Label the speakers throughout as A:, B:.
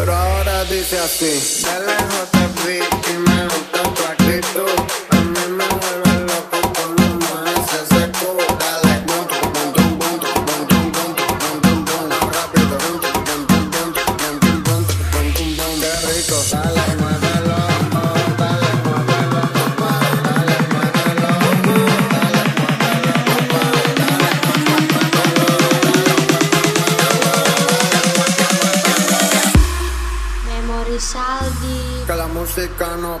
A: Pero ahora dice así, dale
B: J.
A: que la música no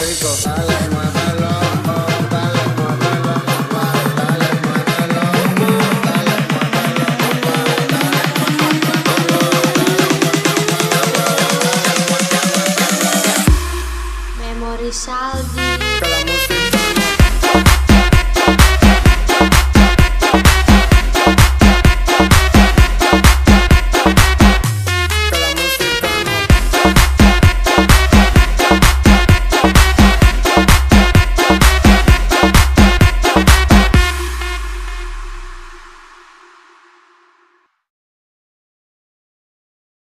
A: rico.